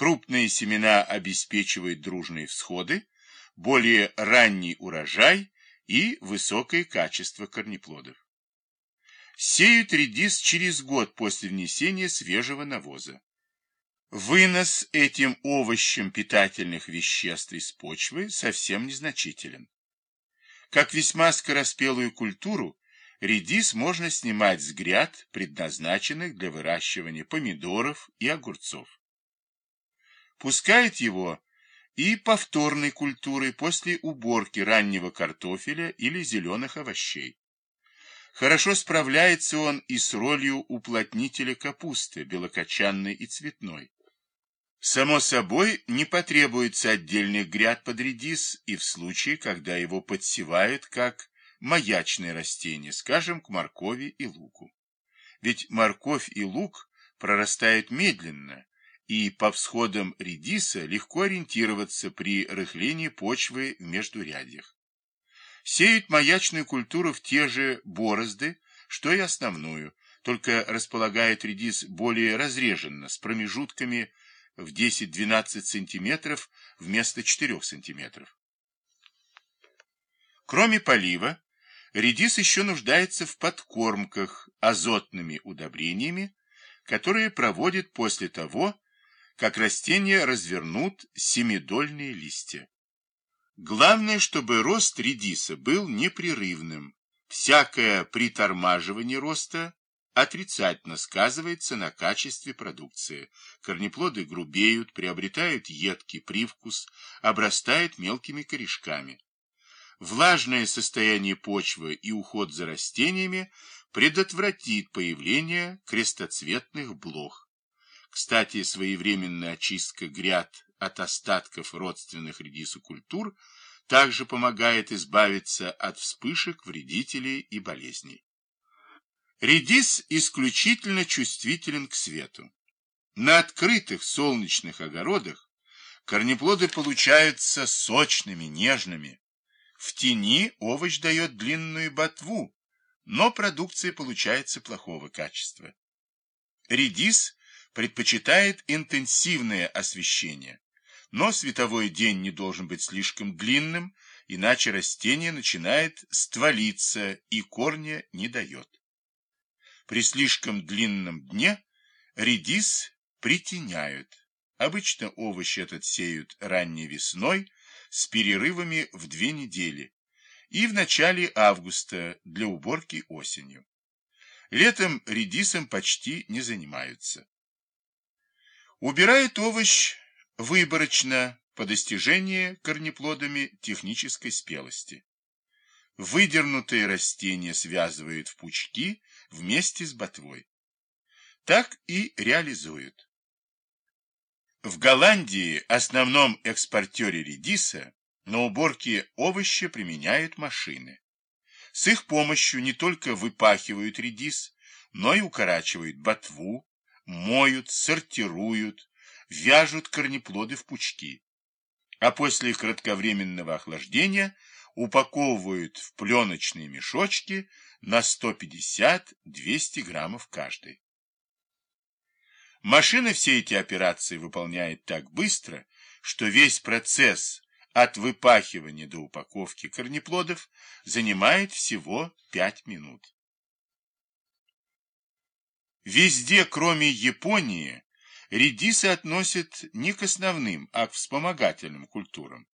Крупные семена обеспечивают дружные всходы, более ранний урожай и высокое качество корнеплодов. Сеют редис через год после внесения свежего навоза. Вынос этим овощем питательных веществ из почвы совсем незначителен. Как весьма скороспелую культуру, редис можно снимать с гряд, предназначенных для выращивания помидоров и огурцов. Пускают его и повторной культурой после уборки раннего картофеля или зеленых овощей. Хорошо справляется он и с ролью уплотнителя капусты, белокочанной и цветной. Само собой, не потребуется отдельных гряд под редис и в случае, когда его подсевают как маячное растение, скажем, к моркови и луку. Ведь морковь и лук прорастают медленно, и по всходам редиса легко ориентироваться при рыхлении почвы в междурядьях. Сеют маячную культуру в те же борозды, что и основную, только располагает редис более разреженно, с промежутками в 10-12 сантиметров вместо 4 сантиметров. Кроме полива, редис еще нуждается в подкормках азотными удобрениями, которые проводит после того, как растения развернут семидольные листья. Главное, чтобы рост редиса был непрерывным. Всякое притормаживание роста отрицательно сказывается на качестве продукции. Корнеплоды грубеют, приобретают едкий привкус, обрастают мелкими корешками. Влажное состояние почвы и уход за растениями предотвратит появление крестоцветных блох. Кстати, своевременная очистка гряд от остатков родственных редису культур также помогает избавиться от вспышек вредителей и болезней. Редис исключительно чувствителен к свету. На открытых солнечных огородах корнеплоды получаются сочными, нежными. В тени овощ дает длинную ботву, но продукция получается плохого качества. Редис предпочитает интенсивное освещение, но световой день не должен быть слишком длинным, иначе растение начинает стволиться и корня не дает. При слишком длинном дне редис притеняют. Обычно овощ этот сеют ранней весной с перерывами в две недели и в начале августа для уборки осенью. Летом редисом почти не занимаются. Убирает овощ выборочно по достижении корнеплодами технической спелости. Выдернутые растения связывают в пучки вместе с ботвой. Так и реализуют. В Голландии, основном экспортере редиса, на уборке овощи применяют машины. С их помощью не только выпахивают редис, но и укорачивают ботву, моют, сортируют, вяжут корнеплоды в пучки, а после кратковременного охлаждения упаковывают в пленочные мешочки на 150-200 граммов каждый. Машина все эти операции выполняет так быстро, что весь процесс от выпахивания до упаковки корнеплодов занимает всего 5 минут. Везде, кроме Японии, редисы относят не к основным, а к вспомогательным культурам.